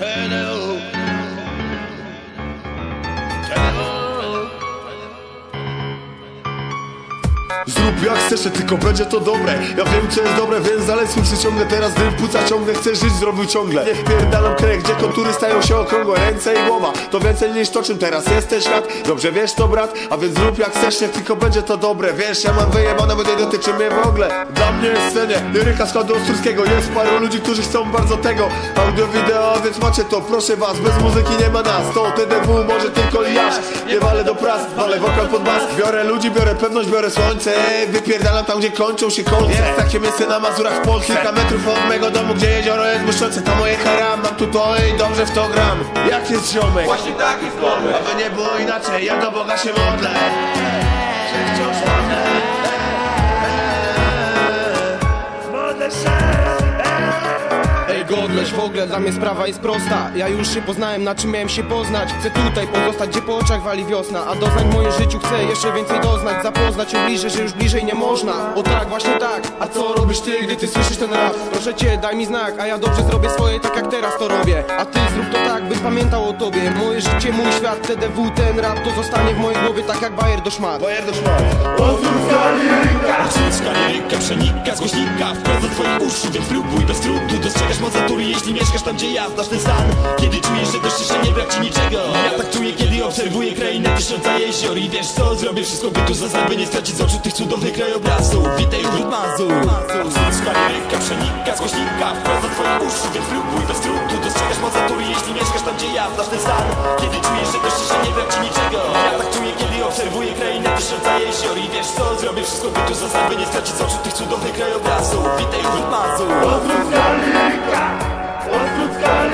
eternal Zrób jak chcesz, tylko będzie to dobre. Ja wiem co jest dobre, więc dalej słyszę ciągle Teraz dym płuca ciągle, chcę żyć zdrowiu ciągle. Niech pierdalam krek, gdzie kontury stają się okrągłe Ręce i głowa, to więcej niż to czym teraz jest ten świat Dobrze wiesz to brat, a więc zrób jak chcesz, tylko będzie to dobre. Wiesz, ja mam wyjebane, bo nie dotyczy mnie w ogóle. Dla mnie jest scenie, liryka składu Ostrowskiego Jest paru ludzi, którzy chcą bardzo tego. Audio, wideo, więc macie to, proszę was Bez muzyki nie ma nas, to TDW może tylko jaś Nie walę do pras, walę wokal pod bas. Biorę ludzi, biorę pewność, biorę słońce Wypierdalam tam, gdzie kończą się kolce. Jest takie miejsce na Mazurach w Polsce Kilka metrów od mego domu, gdzie jezioro jest błyszczące. To moje haram, mam tu to i dobrze w to gram. Jak jest ziomek? Właśnie tak jest dobre. Aby nie było inaczej, ja do Boga się modlę Godność w ogóle dla mnie sprawa jest prosta. Ja już się poznałem na czym miałem się poznać. Chcę tutaj pozostać gdzie po oczach wali wiosna. A doznań w moim życiu chcę jeszcze więcej doznać. Zapoznać się bliżej, że już bliżej nie można. O tak, właśnie tak, a co robisz ty, gdy ty słyszysz ten rap? Proszę cię, daj mi znak, a ja dobrze zrobię swoje tak jak teraz to robię. A ty zrób to tak, bym pamiętał o tobie. Moje życie, mój świat, TDW, ten rap To zostanie w mojej głowie tak jak bajer do szmat. Bajer do szmat. Artystka liryka przenika z głośnika. Wprowadza twoje uszy, więc próbuj bez trudu. Dostrzegasz moc natury, jeśli mieszkasz tam gdzie ja Znasz ten stan, kiedy czujesz, że dość się nie brak ci niczego. Ja tak czuję, kiedy obserwuję krainę tysiąca jezior. I wiesz co, zrobię wszystko, by tu zasad, by nie stracić z oczu tych cudownych krajobrazów. Witaj u Mazur Artystka liryka przenika z głośnika Wprowadza twoje uszy, więc próbuj bez trudu Dostrzegasz moc natury, jeśli mieszkasz tam gdzie ja Znasz ten stan, kiedy czujesz, że dość się nie brak ci niczego. Ja tak czuję, kiedy obserwuję krainę tysiąca jezior. I wiesz co, zrobię wszystko, by tu zasad, by nie stracić z oczu tych cudownych krajobrazów. Witaj u Mazur Ostrucka Отпускай!